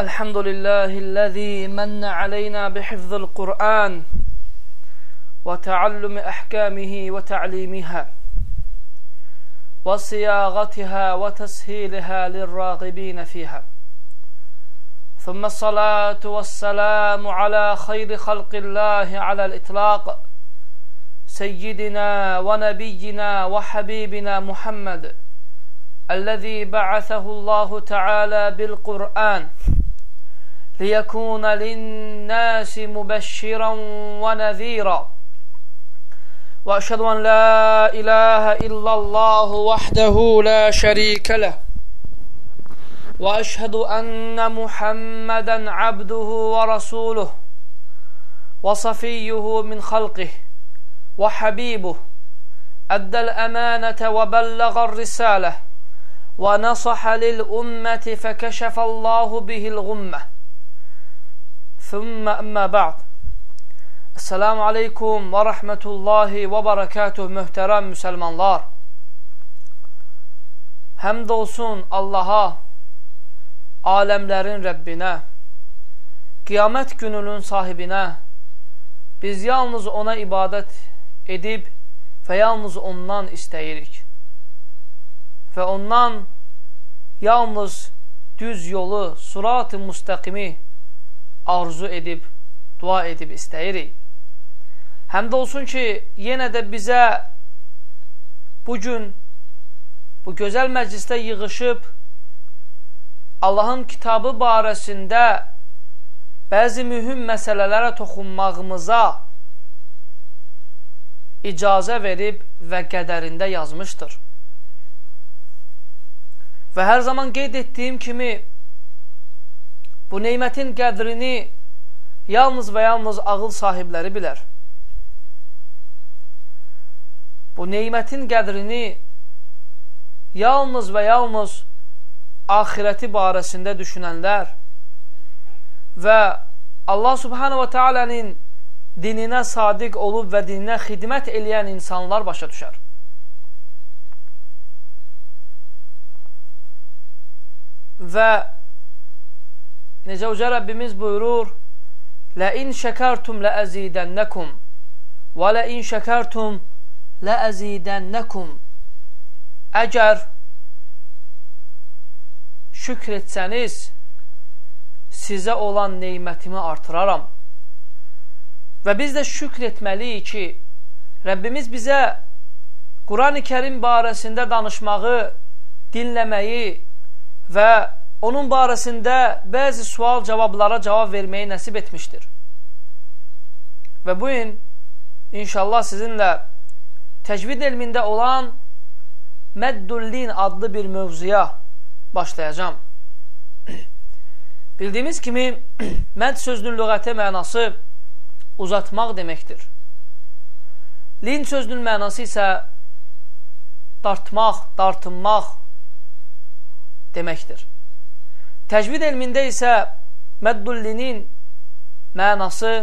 الحمد لله الذي من علينا بحفظ القرآن وتعلم أحكامه وتعليمها وصياغتها وتسهيلها للراغبين فيها. ثم الصلاة والسلام على خير خلق الله على الإطلاق سيدنا ونبينا وحبيبنا محمد الذي بعثه الله تعالى بالقرآن. ليكون للناس مبشرا ونذيرا. وأشهد أن لا إله إلا الله وحده لا شريك له. وأشهد أن محمدا عبده ورسوله وصفيه من خلقه وحبيبه. أدى الأمانة وبلغ الرسالة ونصح للأمة فكشف الله به الغمة. Thumma əmmə bə'd. Əssəlamu aleykum və rəhmətullahi və bərəkətuh mühtərəm müsəlmanlar. Həmd olsun Allaha, aləmlərin Rəbbinə, qiyamət gününün sahibinə, biz yalnız ona ibadət edib və yalnız ondan istəyirik. Və ondan yalnız düz yolu, surat-ı müstəqimi, arzu edib, dua edib istəyirik. Həm də olsun ki, yenə də bizə bugün bu gözəl məclisdə yığışıb Allahın kitabı barəsində bəzi mühüm məsələlərə toxunmağımıza icazə verib və qədərində yazmışdır. Və hər zaman qeyd etdiyim kimi bu neymətin qədrini yalnız və yalnız ağıl sahibləri bilər. bu neymətin qədrini yalnız və yalnız axirəti barəsində düşünənlər və Allah subhanə və tealənin dininə sadiq olub və dininə xidmət eləyən insanlar başa düşər. Və necə uca Rəbbimiz buyurur, şəkərtum lə-əzidənnəkum və lə-in şəkərtum ləəzidənnəkum Əgər şükr etsəniz, sizə olan neymətimi artıraram. Və biz də şükr etməliyik ki, Rəbbimiz bizə Quran-ı kərim barəsində danışmağı, dinləməyi və onun barəsində bəzi sual cavablara cavab verməyi nəsib etmişdir. Və bu gün inşallah sizinlə təcvid elmində olan Məddullin adlı bir mövzuya başlayacam. Bildiyimiz kimi, məd sözünün lüğəti mənası uzatmaq deməkdir. Lin sözünün mənası isə dartmaq, dartınmaq deməkdir. Təcvid elmində isə məddullinin mənası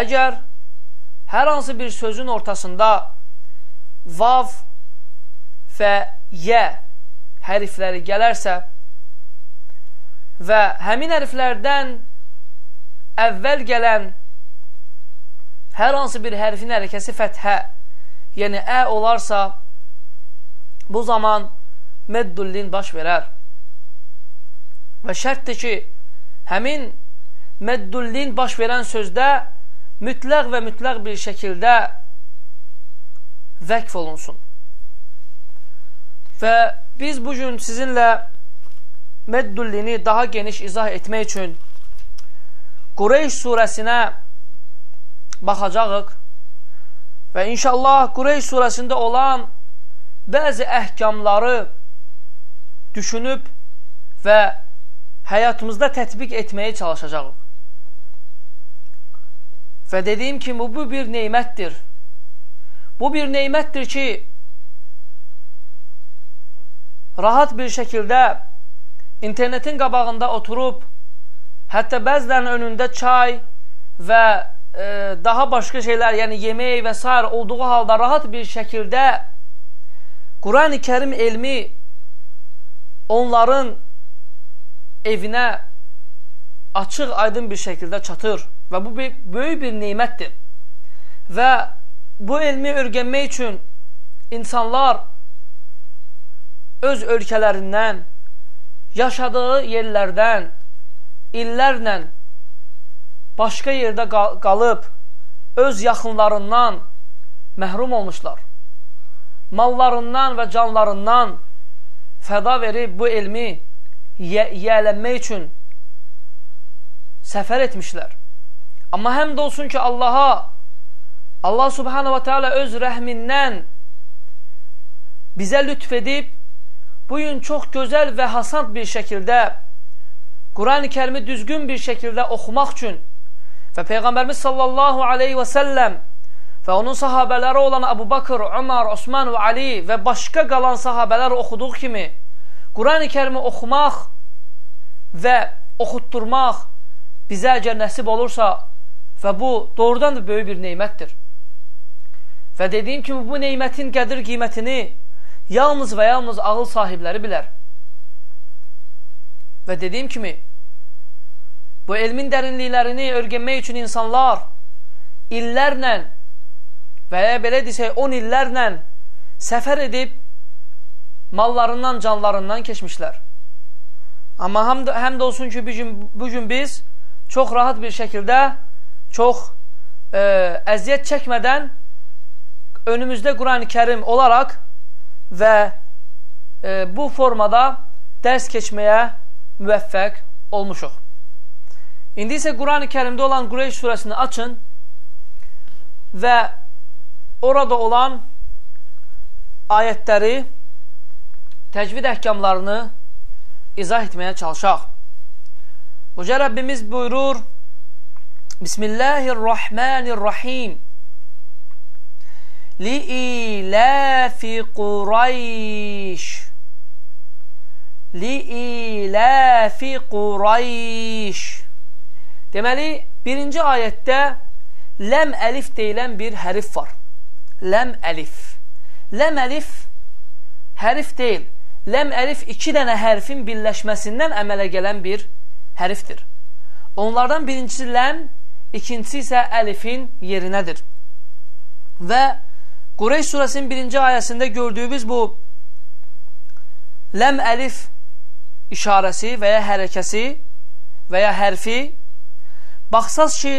əgər hər hansı bir sözün ortasında vav və yə hərfləri gələrsə və həmin hərflərdən əvvəl gələn hər hansı bir hərfin hərəkəsi fəthə, yəni ə olarsa, bu zaman meddullin baş verər. Və şərtdir ki, həmin meddullin baş verən sözdə mütləq və mütləq bir şəkildə vəqf olunsun. Və biz bugün sizinlə Meddullini daha geniş izah etmək üçün Qureyş surəsinə baxacağıq və inşallah Qureyş surəsində olan bəzi əhkamları düşünüb və həyatımızda tətbiq etməyə çalışacağıq. Və dediyim kimi, bu bir neymətdir. Bu bir neymətdir ki, rahat bir şəkildə internetin qabağında oturub, hətta bəzilərinin önündə çay və e, daha başqa şeylər, yəni yemək və s. olduğu halda rahat bir şəkildə Quran-ı Kərim elmi onların evinə açıq, aydın bir şəkildə çatır və bu bir, böyük bir neymətdir. Və bu elmi örgənmək üçün insanlar öz ölkələrindən, yaşadığı yerlərdən illərlə başqa yerdə qalıb, öz yaxınlarından məhrum olmuşlar. Mallarından və canlarından fəda verib bu elmi yiyələnmək üçün səfər etmişlər. Amma həmd olsun ki, Allaha, Allah subhanahu wa ta'ala öz rəhmindən bizə lütf edib, bugün çox gözəl və hasant bir şəkildə Quran-ı kərimi düzgün bir şəkildə oxumaq üçün və Peyğəmbərimiz sallallahu aleyhi və səlləm və onun sahabələri olan Əbu Bakır, Umar, Osman və Ali və başqa qalan sahabələr oxuduğu kimi Quran-ı kərimi oxumaq və oxutturmaq bizə əgər nəsib olursa və bu doğrudan da böyük bir neymətdir. Və dediyim kimi bu neymətin qədir qiymətini yalnız və yalnız ağıl sahibləri bilər. Və dediyim kimi bu elmin dərinliklərini örgənmək üçün insanlar illərlə və ya belə desək 10 illərlə səfər edib mallarından, canlarından keçmişlər. Amma həm də, həm də olsun ki, bugün, bugün biz çox rahat bir şəkildə, çox e, əziyyət çəkmədən önümüzdə Quran-ı kərim olaraq və e, bu formada dərs keçməyə müvəffəq olmuşuq. İndi isə Quran-ı kərimdə olan Qureyş surəsini açın və orada olan ayətləri, təcvid əhkamlarını izah etməyə çalışaq. Uca Rəbbimiz buyurur, Bismillahirrahmanirrahim Li'iləfi Qurayş Li'iləfi Qurayş Deməli, birinci ayətdə ləm əlif deyilən bir hərif var ləm əlif. Ləm əlif hərif deyil. Ləm əlif iki dənə hərfin birləşməsindən əmələ gələn bir hərifdir. Onlardan birincisi ləm, ikincisi isə əlifin yerinədir. Və Qureyş surəsinin birinci ayəsində gördüyümüz bu ləm əlif işarəsi və ya hərəkəsi və ya hərfi baxsaz ki,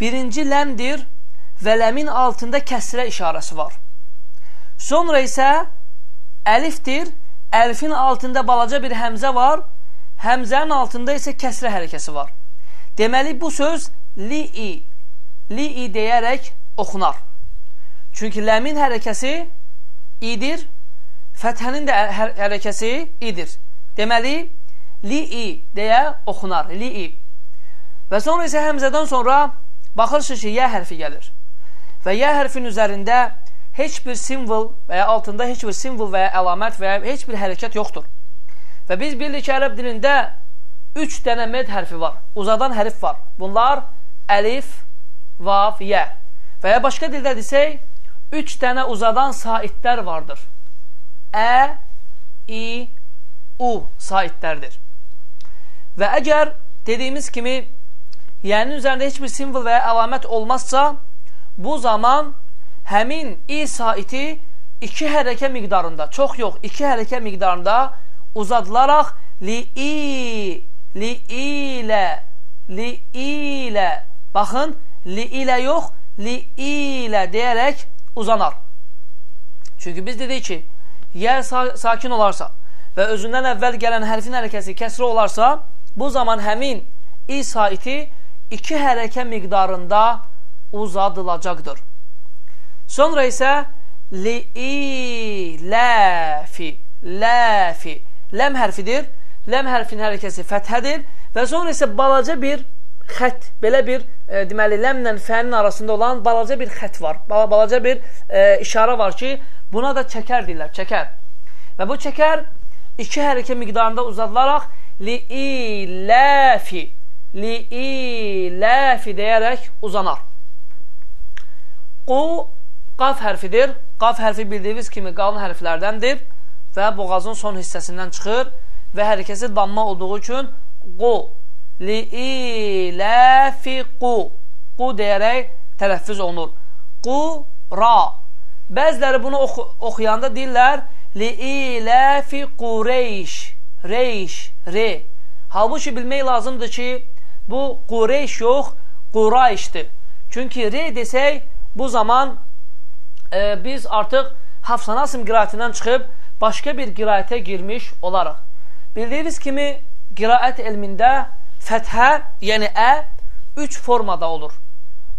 birinci ləmdir və ləmin altında kəsrə işarəsi var. Sonra isə əlifdir, əlifin altında balaca bir həmzə var, həmzənin altında isə kəsrə hərəkəsi var. Deməli, bu söz li-i, li-i deyərək oxunar. Çünki ləmin hərəkəsi idir, fəthənin də hər hərəkəsi idir. Deməli, li-i deyə oxunar, li-i. Və sonra isə həmzədən sonra baxırsınız ki, yə hərfi gəlir və yə hərfin üzərində heç bir simvol və ya altında heç bir simvol və ya əlamət və ya heç bir hərəkət yoxdur. Və biz bilirik ki, ərəb dilində üç dənə med hərfi var, uzadan hərif var. Bunlar əlif, vav, yə. Və ya başqa dildə desək, üç dənə uzadan saitlər vardır. Ə, i, u saitlərdir. Və əgər dediyimiz kimi, yəni üzərində heç bir simvol və ya əlamət olmazsa, bu zaman həmin i saiti iki hərəkə miqdarında, çox yox, iki hərəkə miqdarında uzadılaraq li-i, li-ilə, li-ilə, baxın, li-ilə yox, li-ilə deyərək uzanar. Çünki biz dedik ki, yə sakin olarsa və özündən əvvəl gələn hərfin hərəkəsi kəsri olarsa, bu zaman həmin i saiti iki hərəkə miqdarında uzadılacaqdır. Sonra isə li-i-ləfi ləfi ləm hərfidir. Ləm hərfin hərəkəsi fəthədir və sonra isə balaca bir xət, belə bir e, deməli ləmlə fənin arasında olan balaca bir xət var. Balaca bir e, işarə var ki, buna da çəkər deyirlər, çəkər. Və bu çəkər iki hərəkə miqdarında uzadılaraq li-i-ləfi li-i-ləfi deyərək uzanar. O, qaf hərfidir. Qaf hərfi bildiyiniz kimi qalın hərflərdəndir və boğazın son hissəsindən çıxır və hərəkəsi damma olduğu üçün qu, li-iləfi qu, qu deyərək tələffüz olunur. Qu, ra. Bəziləri bunu oxu oxuyanda deyirlər li-iləfi qureyş, reyş, re. Halbuki bilmək lazımdır ki, bu qureyş yox, qurayşdır. Çünki re desək, bu zaman e, biz artıq Hafsanasim qiraətindən çıxıb başqa bir qiraətə girmiş olaraq. Bildiyiniz kimi qiraət elmində fəthə, yəni ə, üç formada olur.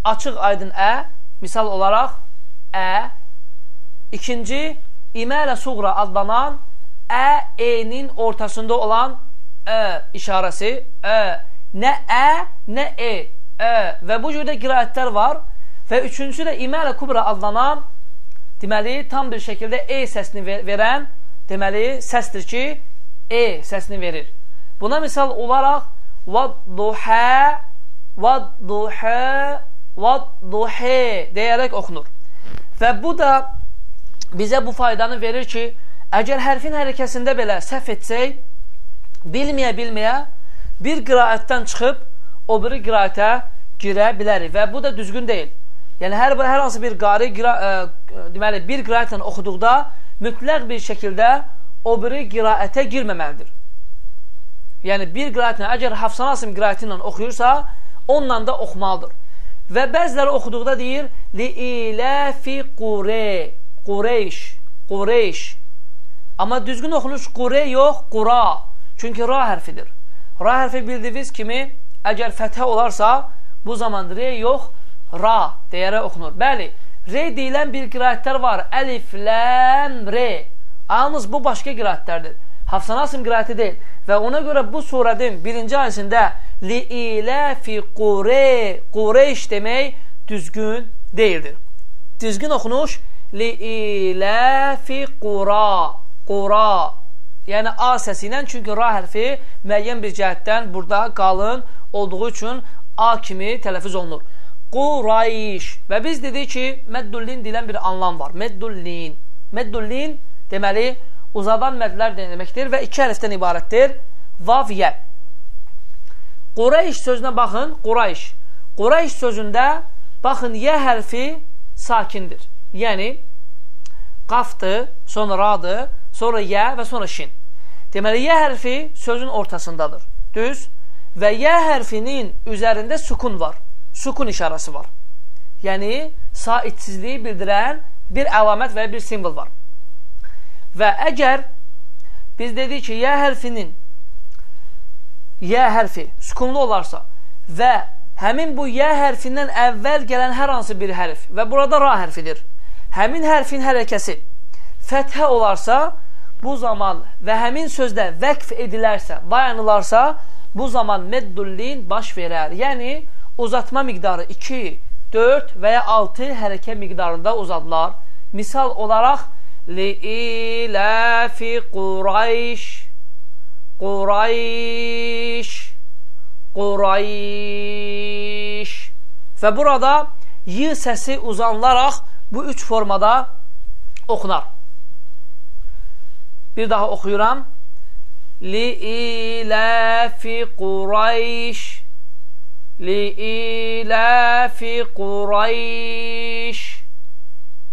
Açıq aydın ə, misal olaraq ə, ikinci imələ suğra adlanan ə, e-nin ortasında olan ə işarəsi, ə, nə ə, nə e, ə və bu cürdə qiraətlər var və üçüncüsü də imələ kubra adlanan deməli, tam bir şəkildə e səsini verən deməli, səsdir ki, e səsini verir. Buna misal olaraq vadduhə, vadduhə, vadduhə deyərək oxunur. Və bu da bizə bu faydanı verir ki, əgər hərfin hərəkəsində belə səhv etsək, bilməyə-bilməyə bir qiraətdən çıxıb o biri qiraətə girə bilərik və bu da düzgün deyil. Yəni hər hər hansı bir qari qira, ə, e, deməli bir qiraətlə oxuduqda mütləq bir şəkildə o biri qiraətə girməməlidir. Yəni bir qiraətlə əgər Hafsan Asim qiraəti ilə oxuyursa, onunla da oxumalıdır. Və bəziləri oxuduqda deyir li iləfi qure, Qureyş, Qureyş. Amma düzgün oxunuş qure yox, qura. Çünki ra hərfidir. Ra hərfi bildiyiniz kimi əgər fəthə olarsa, bu zaman re yox, ra deyərək oxunur. Bəli, re deyilən bir qiraətlər var. Əlif, ləm, re. Yalnız bu başqa qiraətlərdir. Hafsan Asim qiraəti deyil. Və ona görə bu surədin birinci ayəsində li ilə fi qure, qureyş demək düzgün deyildir. Düzgün oxunuş li ilə fi qura, qura. Yəni A səsi ilə, çünki ra hərfi müəyyən bir cəhətdən burada qalın olduğu üçün A kimi tələffüz olunur. Qurayş. Və biz dedik ki, meddullin deyilən bir anlam var. Meddullin. Meddullin deməli uzadan mədlər deməkdir və iki hərfdən ibarətdir. Vav, yə. Qurayş sözünə baxın, Qurayş. Qurayş sözündə baxın, yə hərfi sakindir. Yəni, qafdır, sonra radır, sonra yə və sonra şin. Deməli, yə hərfi sözün ortasındadır. Düz. Və yə hərfinin üzərində sukun var sukun işarəsi var. Yəni, saitsizliyi bildirən bir əlamət və bir simvol var. Və əgər biz dedik ki, yə hərfinin yə hərfi sukunlu olarsa və həmin bu yə hərfindən əvvəl gələn hər hansı bir hərf və burada ra hərfidir. Həmin hərfin hərəkəsi fəthə olarsa, bu zaman və həmin sözdə vəqf edilərsə, dayanılarsa, bu zaman meddullin baş verər. Yəni, uzatma miqdarı 2, 4 və ya 6 hərəkə miqdarında uzadılar. Misal olaraq Li-iləfi Qurayş Qurayş Qurayş Və burada y səsi uzanlaraq bu üç formada oxunar. Bir daha oxuyuram. Li-iləfi Qurayş لإيلاف قريش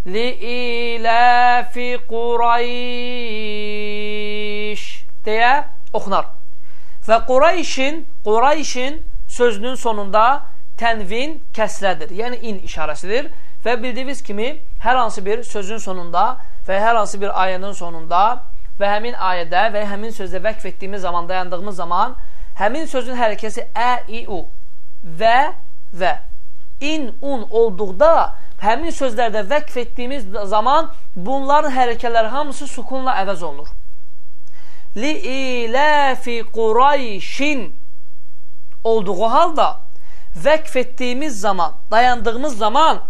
لإيلاف Qurayş deyə oxunar. Və Qurayşin, Qurayşin sözünün sonunda tənvin kəsrədir, yəni in işarəsidir və bildiyiniz kimi hər hansı bir sözün sonunda və hər hansı bir ayənin sonunda və həmin ayədə və həmin sözdə vəqf etdiyimiz zaman, dayandığımız zaman həmin sözün hərəkəsi ə, i, u və və in, un olduqda həmin sözlərdə vəqf etdiyimiz zaman bunların hərəkələri hamısı sukunla əvəz olunur. Li-iləfi Qurayşin olduğu halda vəqf etdiyimiz zaman, dayandığımız zaman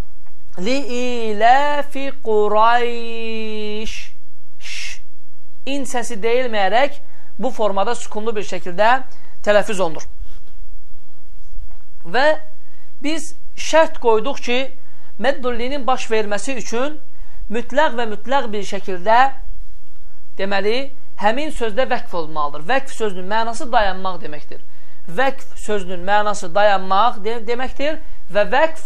Li-iləfi Qurayş in səsi deyilməyərək bu formada sukunlu bir şəkildə tələffüz olunur. Və biz şərt qoyduq ki, meddullinin baş verməsi üçün mütləq və mütləq bir şəkildə deməli, həmin sözdə vəqf olmalıdır. Vəqf sözünün mənası dayanmaq deməkdir. Vəqf sözünün mənası dayanmaq de deməkdir və vəqf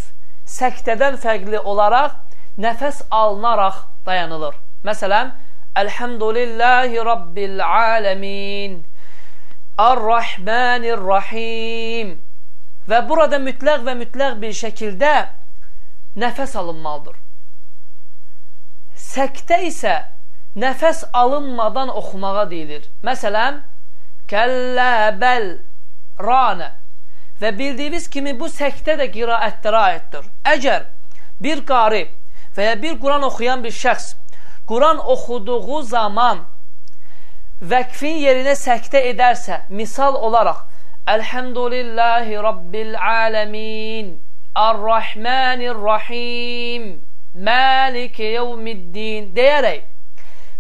səktədən fərqli olaraq nəfəs alınaraq dayanılır. Məsələn, Elhamdülillahi Rabbil aləmin Ar-Rahmanir-Rahim və burada mütləq və mütləq bir şəkildə nəfəs alınmalıdır. Səktə isə nəfəs alınmadan oxumağa deyilir. Məsələn, kəllə bəl ranə və bildiyiniz kimi bu səktə də qiraətlərə aiddir. Əgər bir qari və ya bir Quran oxuyan bir şəxs Quran oxuduğu zaman vəqfin yerinə səktə edərsə, misal olaraq Elhamdülillahi Rabbil aləmin Ar-Rahmanir-Rahim Maliki yevmiddin deyərək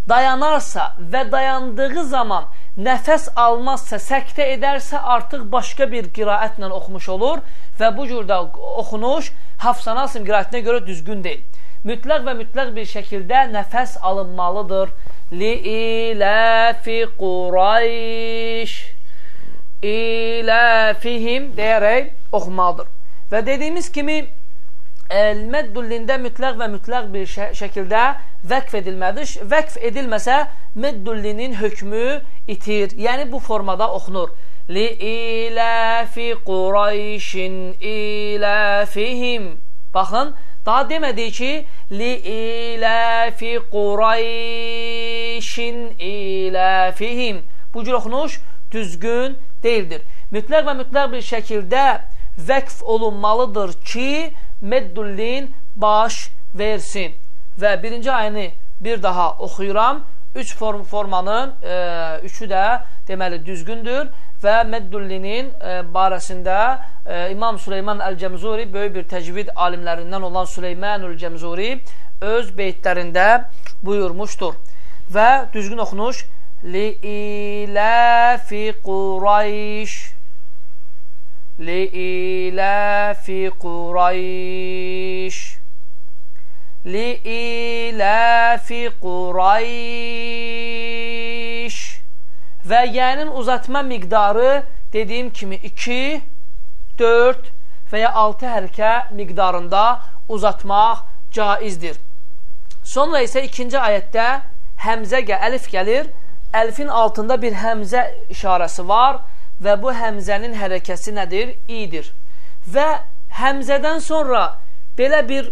dayanarsa və dayandığı zaman nəfəs almazsa, səktə edərsə, artıq başqa bir qiraətlə oxumuş olur və bu cürdə oxunuş Hafsan Asim qiraətinə görə düzgün deyil. Mütləq və mütləq bir şəkildə nəfəs alınmalıdır. Li-iləfi Qurayş İləfihim deyərək oxumalıdır. Və dediyimiz kimi Meddüllində mütləq və mütləq bir şə şəkildə vəqf edilmədir. Vəqf edilməsə Meddullinin hökmü itir. Yəni bu formada oxunur. Li iləfi Qurayşin iləfihim. Baxın, daha demədi ki, li iləfi Qurayşin iləfihim. Bu cür oxunuş düzgün deyildir. Mütləq və mütləq bir şəkildə vəqf olunmalıdır ki, meddullin baş versin. Və birinci ayını bir daha oxuyuram. Üç form, formanın e, üçü də deməli düzgündür və meddullinin e, barəsində e, İmam Süleyman Əl-Cəmzuri böyük bir təcvid alimlərindən olan Süleymanul Cəmzuri öz beytlərində buyurmuşdur. Və düzgün oxunuş Li-iləfi Qurayş لإيلاف قريش لإيلاف Qurayş və yənin uzatma miqdarı dediyim kimi 2, 4 və ya 6 hərəkə miqdarında uzatmaq caizdir. Sonra isə ikinci ayətdə həmzə, əlif gəlir. Əlifin altında bir həmzə işarəsi var və bu həmzənin hərəkəsi nədir? İdir. Və həmzədən sonra belə bir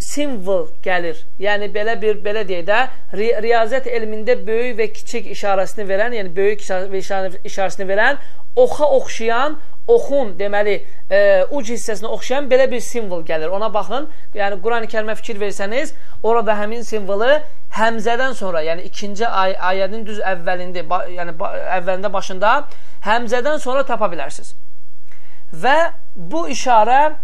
simvol gəlir. Yəni belə bir belə deyək də ri riyazət elmində böyük və kiçik işarəsini verən, yəni böyük işarəsini verən oxa oxşayan oxun, deməli, e, uc hissəsinə oxşayan belə bir simvol gəlir. Ona baxın. Yəni Quran-ı Kərimə fikir versəniz, orada həmin simvolu həmzədən sonra, yəni ikinci ay ayənin düz əvvəlində, ba, yəni ba, əvvəlində başında həmzədən sonra tapa bilərsiniz. Və bu işarə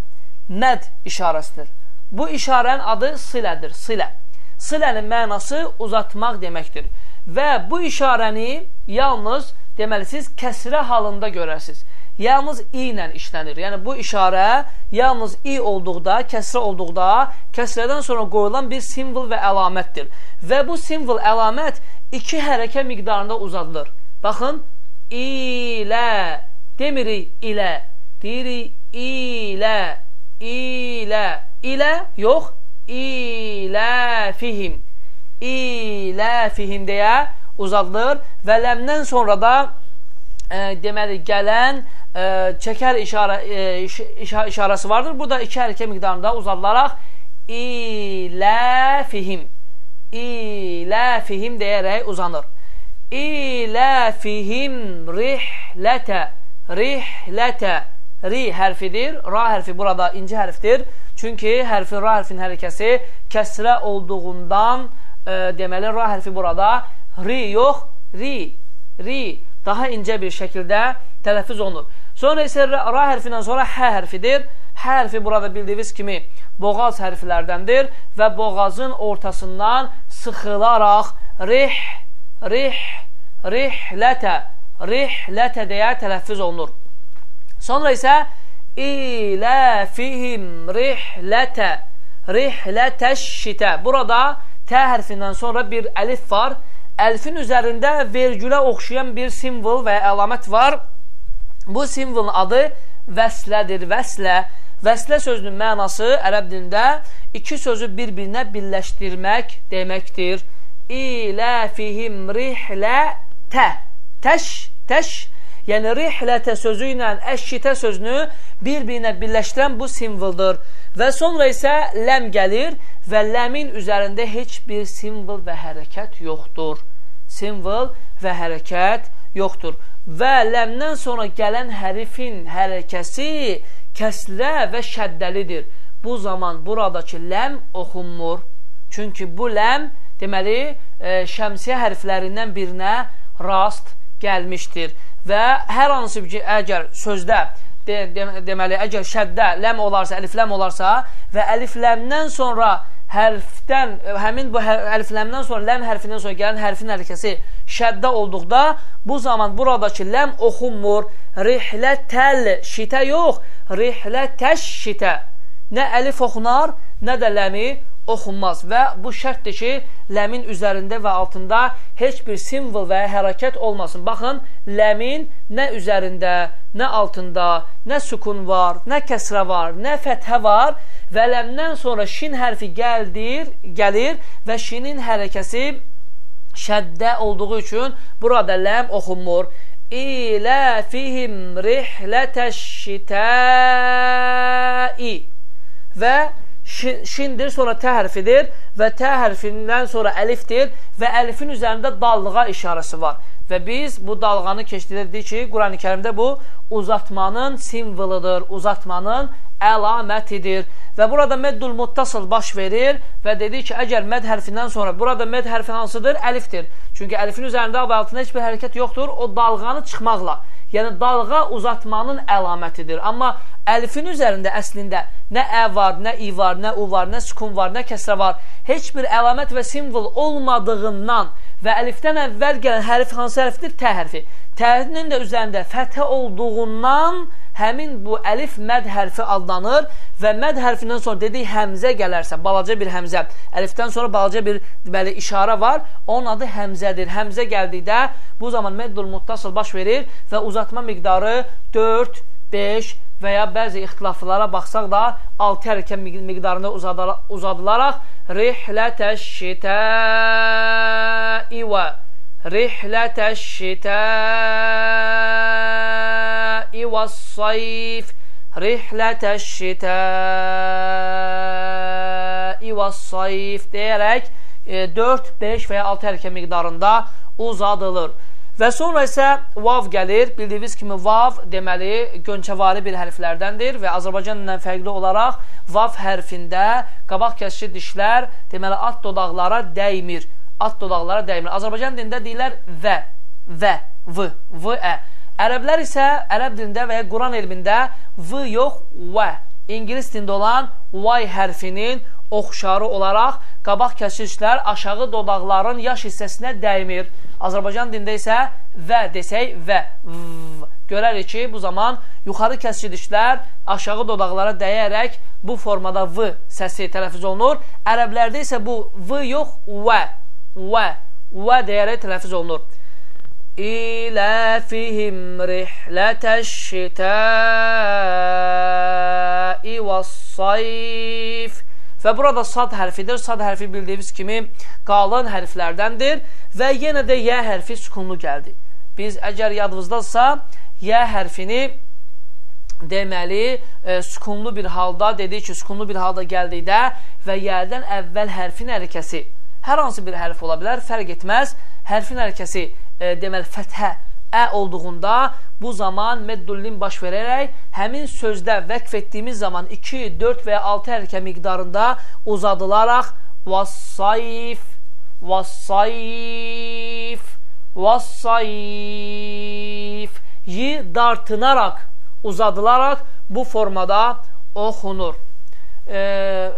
məd işarəsidir. Bu işarənin adı silədir, silə. Silənin mənası uzatmaq deməkdir. Və bu işarəni yalnız deməli siz kəsrə halında görərsiniz. Yalnız i ilə işlənir. Yəni bu işarə yalnız i olduqda, kəsrə olduqda, kəsrədən sonra qoyulan bir simvol və əlamətdir. Və bu simvol, əlamət iki hərəkə miqdarında uzadılır. Baxın, ilə demirik ilə, deyirik ilə, ilə, ilə yox, ilə fihim, ilə fihim deyə uzadılır və ləmdən sonra da e, deməli gələn e, çəkər işarə, e, işarə, işarəsi vardır. Bu da iki hərəkə miqdarında uzadılaraq ilə fihim, ilə fihim deyərək uzanır İlafihim rihlete rihlete ri hərfidir. Ra hərfi burada inci hərfdir. Çünki hərfin ra hərfin hərəkəsi kəsrə olduğundan e, deməli ra hərfi burada ri yox, ri, ri daha incə bir şəkildə tələffüz olunur. Sonra isə ra hərfindən sonra hə hərfidir. Hə hərfi burada bildiyiniz kimi boğaz hərflərdəndir və boğazın ortasından sıxılaraq rih rih, rihlətə, rihlətə deyə tələffüz olunur. Sonra isə iləfihim rihlətə, rihlətəşşitə. Burada tə hərfindən sonra bir əlif var. Əlfin üzərində vergülə oxşayan bir simvol və əlamət var. Bu simvolun adı vəslədir, vəslə. Vəslə sözünün mənası ərəb dilində iki sözü bir-birinə birləşdirmək deməkdir. İləfihim rihlətə. Təş, təş. Yəni rihlətə sözü ilə əşşitə sözünü bir-birinə birləşdirən bu simvoldur. Və sonra isə ləm gəlir və ləmin üzərində heç bir simvol və hərəkət yoxdur. Simvol və hərəkət yoxdur. Və ləmdən sonra gələn hərifin hərəkəsi kəsrə və şəddəlidir. Bu zaman buradakı ləm oxunmur. Çünki bu ləm deməli e, şəmsiyə hərflərindən birinə rast gəlmişdir. Və hər hansı bir əgər sözdə de, de, deməli əgər şəddə ləm olarsa, əlifləm olarsa və əlifləmdən sonra hərfdən, həmin bu hər, əlifləmdən sonra ləm hərfindən sonra gələn hərfin hərəkəsi şəddə olduqda bu zaman buradakı ləm oxunmur. Rihlətəl şitə yox, rihlətəş şitə. Nə əlif oxunar, nə də ləmi oxunmaz və bu şərtdir ki, ləmin üzərində və altında heç bir simvol və hərəkət olmasın. Baxın, ləmin nə üzərində, nə altında, nə sukun var, nə kəsrə var, nə fəthə var və ləmdən sonra şin hərfi gəldir, gəlir və şinin hərəkəsi şəddə olduğu üçün burada ləm oxunmur. İlə fihim rihlətəş şitəi və şindir, sonra tə hərfidir və tə hərfindən sonra əlifdir və əlifin üzərində dallığa işarəsi var. Və biz bu dalğanı keçdirdik ki, Quran-ı kərimdə bu uzatmanın simvoludur, uzatmanın əlamətidir. Və burada meddul muttasıl baş verir və dedi ki, əgər məd hərfindən sonra, burada məd hərfi hansıdır? Əlifdir. Çünki əlifin üzərində və altında heç bir hərəkət yoxdur, o dalğanı çıxmaqla Yəni dalğa uzatmanın əlamətidir. Amma əlifin üzərində əslində nə ə var, nə i var, nə u var, nə sukun var, nə kəsrə var. Heç bir əlamət və simvol olmadığından və əlifdən əvvəl gələn hərf hansı hərfdir? Tə hərfi. Tənin də üzərində fəthə olduğundan həmin bu əlif məd hərfi adlanır və məd hərfindən sonra dedik həmzə gələrsə, balaca bir həmzə, əlifdən sonra balaca bir deməli işarə var, onun adı həmzədir. Həmzə gəldikdə bu zaman məddul muttasıl baş verir və uzatma miqdarı 4, 5 və ya bəzi ixtilaflara baxsaq da 6 hərəkət miqdarında uzadılaraq rihlətəş şitəi və rihlətəş şitəi və sayf rihlətəş şitəi və sayf deyərək e, 4, 5 və ya 6 hərəkət miqdarında uzadılır. Və sonra isə vav gəlir. Bildiyiniz kimi vav deməli gönçəvari bir hərflərdəndir və Azərbaycan ilə fərqli olaraq vav hərfində qabaq kəsici dişlər deməli at dodaqlara dəymir. At dodaqlara dəymir. Azərbaycan dilində deyirlər və, və, v, v, ə. Ərəblər isə ərəb dilində və ya Quran elmində v yox, və. İngilis dilində olan y hərfinin oxşarı olaraq qabaq kəsicilər aşağı dodaqların yaş hissəsinə dəymir. Azərbaycan dində isə və desək və v, görərik ki, bu zaman yuxarı kəsici dişlər aşağı dodaqlara dəyərək bu formada v səsi tələffüz olunur. Ərəblərdə isə bu v yox, və, və, və deyərək tələffüz olunur. İləfihim rihlətəş şitəi və sayf Və burada sad hərfidir. Sad hərfi bildiyimiz kimi qalın hərflərdəndir və yenə də yə hərfi sükunlu gəldi. Biz əgər yadınızdadsa, yə hərfini deməli, e, sükunlu bir halda, dedik ki, sükunlu bir halda gəldikdə və yərdən əvvəl hərfin hərəkəsi, hər hansı bir hərf ola bilər, fərq etməz, hərfin hərəkəsi, e, deməli, fəthə, ə olduğunda bu zaman meddullin baş verərək həmin sözdə vəqf etdiyimiz zaman 2, 4 və ya 6 hərəkə miqdarında uzadılaraq vassayif, vassayif, vassayif yi dartınaraq, uzadılaraq bu formada oxunur. E,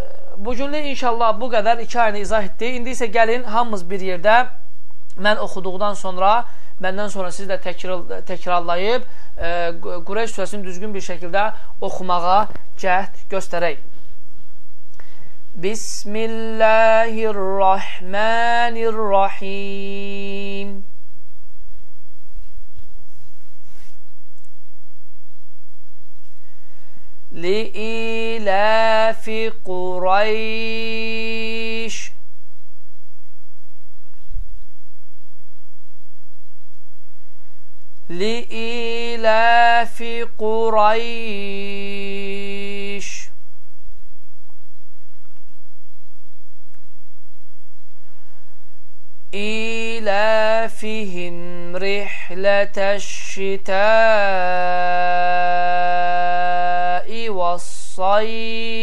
bugünlük inşallah bu qədər iki ayını izah etdik. İndi isə gəlin hamımız bir yerdə mən oxuduqdan sonra, məndən sonra siz də təkrar, təkrarlayıb e, Qureyş surəsini düzgün bir şəkildə oxumağa cəhd göstərək. Bismillahirrahmanirrahim. لإيلاف قريش. لإيلاف قريش. إيلافهم رحلة الشتاء. والصيف.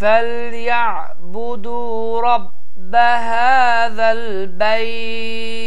فليعبدوا رب هذا البيت.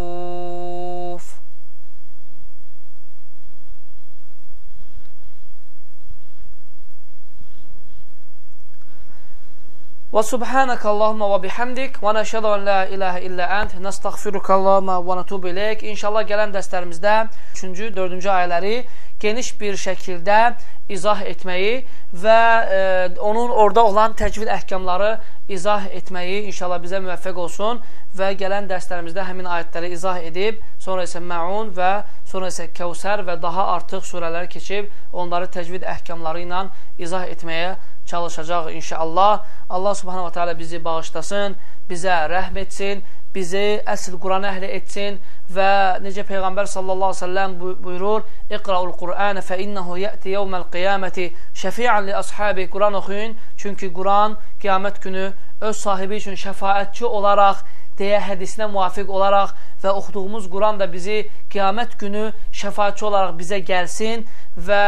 Və subhanək Allahümə və bihamdik və nəşədə və lə iləhə illə ənd nəstəxfiruq Allahümə və nətub iləyək. İnşallah gələn dəstərimizdə 3-cü, 4-cü ayələri geniş bir şəkildə izah etməyi və e, onun orada olan təcvid əhkamları izah etməyi inşallah bizə müvəffəq olsun və gələn dərslərimizdə həmin ayətləri izah edib, sonra isə Məun və sonra isə Kəvsər və daha artıq surələr keçib onları təcvid əhkamları ilə izah etməyə çalışacaq inşallah. Allah subhanahu wa ta'ala bizi bağışlasın, bizə rəhm etsin, bizi əsl Quran əhli etsin və necə Peyğəmbər sallallahu aleyhi ve sellem buyurur, İqra'ul Qur'anə fə innəhu yəti yevməl qiyaməti şəfi'an li ashabi Quran oxuyun, çünki Quran qiyamət günü öz sahibi üçün şəfaətçi olaraq deyə hədisinə müvafiq olaraq və oxuduğumuz Quran da bizi qiyamət günü şəfaətçi olaraq bizə gəlsin və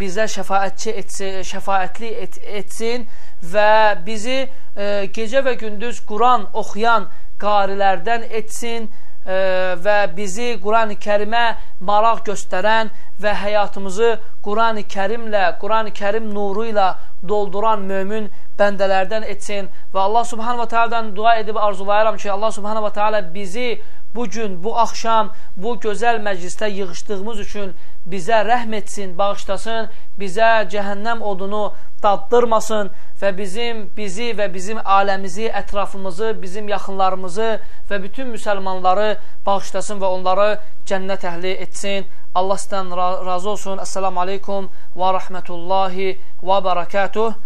bizə şəfaətçi etsin, şəfaətli et, etsin və bizi e, gecə və gündüz Quran oxuyan qarilərdən etsin e, və bizi Quran-ı kərimə maraq göstərən və həyatımızı Quran-ı kərimlə, Quran-ı kərim nuru ilə dolduran mömin bəndələrdən etsin və Allah subhanahu wa ta'adan dua edib arzulayıram ki, Allah subhanahu wa ta'ala bizi bu gün, bu axşam, bu gözəl məclisdə yığışdığımız üçün bizə rəhm etsin, bağışlasın, bizə cəhənnəm odunu daddırmasın və bizim bizi və bizim aləmizi, ətrafımızı, bizim yaxınlarımızı və bütün müsəlmanları bağışlasın və onları cənnət əhli etsin. Allah sizdən razı olsun. Əssalamu aleykum və rəhmətullahi və bərəkatuh.